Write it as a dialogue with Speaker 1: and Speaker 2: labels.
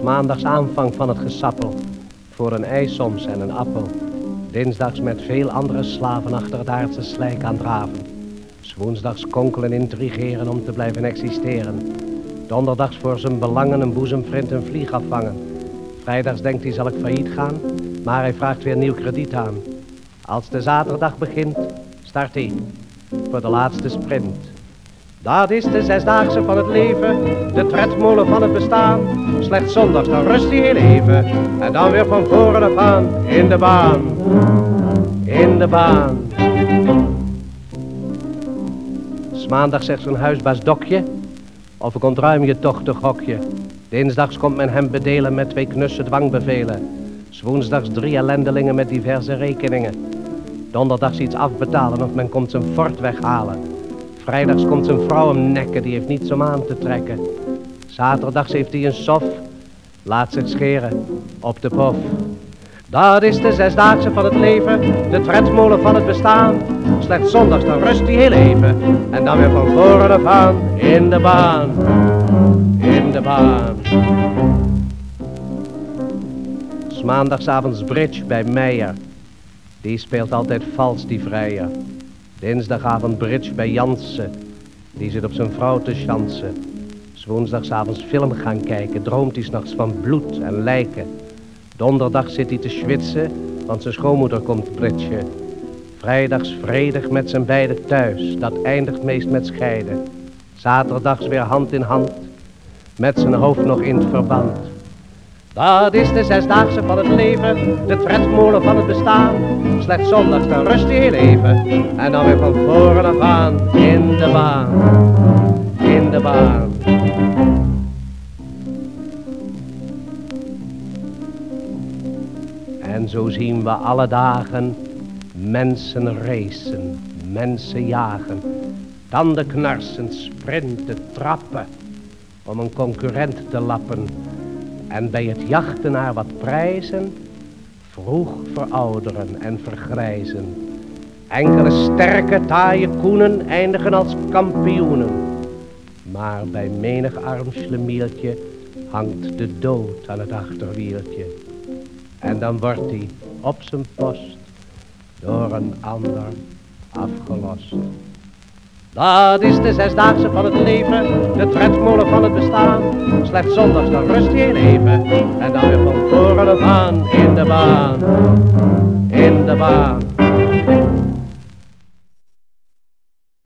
Speaker 1: Maandags aanvang van het gesappel, voor een ei soms en een appel. Dinsdags met veel andere slaven achter het aardse slijk aan draven. S woensdags konkelen intrigeren om te blijven existeren. Donderdags voor zijn belangen een boezemvriend een vlieg afvangen. Vrijdags denkt hij zal ik failliet gaan, maar hij vraagt weer nieuw krediet aan. Als de zaterdag begint, start hij voor de laatste sprint. Dat is de zesdaagse van het leven, de tredmolen van het bestaan. Slechts zondags, dan rust hij heel even. En dan weer van voren af aan, in de baan. In de baan. S maandag zegt zo'n huisbaas dokje, of ik ontruim je toch te gokje. Dinsdags komt men hem bedelen met twee knusse dwangbevelen. Woensdags drie ellendelingen met diverse rekeningen. Donderdags iets afbetalen of men komt zijn fort weghalen. Vrijdags komt zijn vrouw hem nekken, die heeft niets om aan te trekken. Zaterdags heeft hij een sof, laat zich scheren op de pof. Dat is de zesdaagse van het leven, de tredmolen van het bestaan. Slechts zondags dan rust hij heel even en dan weer van voren af aan in de baan, in de baan. S maandagsavonds bridge bij Meijer, die speelt altijd vals die vrijer. Dinsdagavond bridge bij Jansen, die zit op zijn vrouw te chansen. S woensdagsavonds film gaan kijken, droomt hij s'nachts van bloed en lijken. Donderdag zit hij te schwitsen, want zijn schoonmoeder komt bridgen. Vrijdags vredig met zijn beiden thuis, dat eindigt meest met scheiden. Zaterdags weer hand in hand, met zijn hoofd nog in het verband. Dat is de zesdaagse van het leven, de tredmolen van het bestaan. Slechts zondags dan rust heel even, en dan weer van voren af aan, in de baan, in de baan. En zo zien we alle dagen mensen racen, mensen jagen, tanden knarsen, sprinten, trappen, om een concurrent te lappen. En bij het jachten naar wat prijzen, vroeg verouderen en vergrijzen. Enkele sterke, taaie koenen eindigen als kampioenen. Maar bij menig arm schlemieltje hangt de dood aan het achterwieltje. En dan wordt hij op zijn post door een ander afgelost. Dat is de zesdaagse van het leven, de tredmolen van het bestaan. Slechts zondags dan rust je even en dan weer van voren af aan in de baan, in de baan.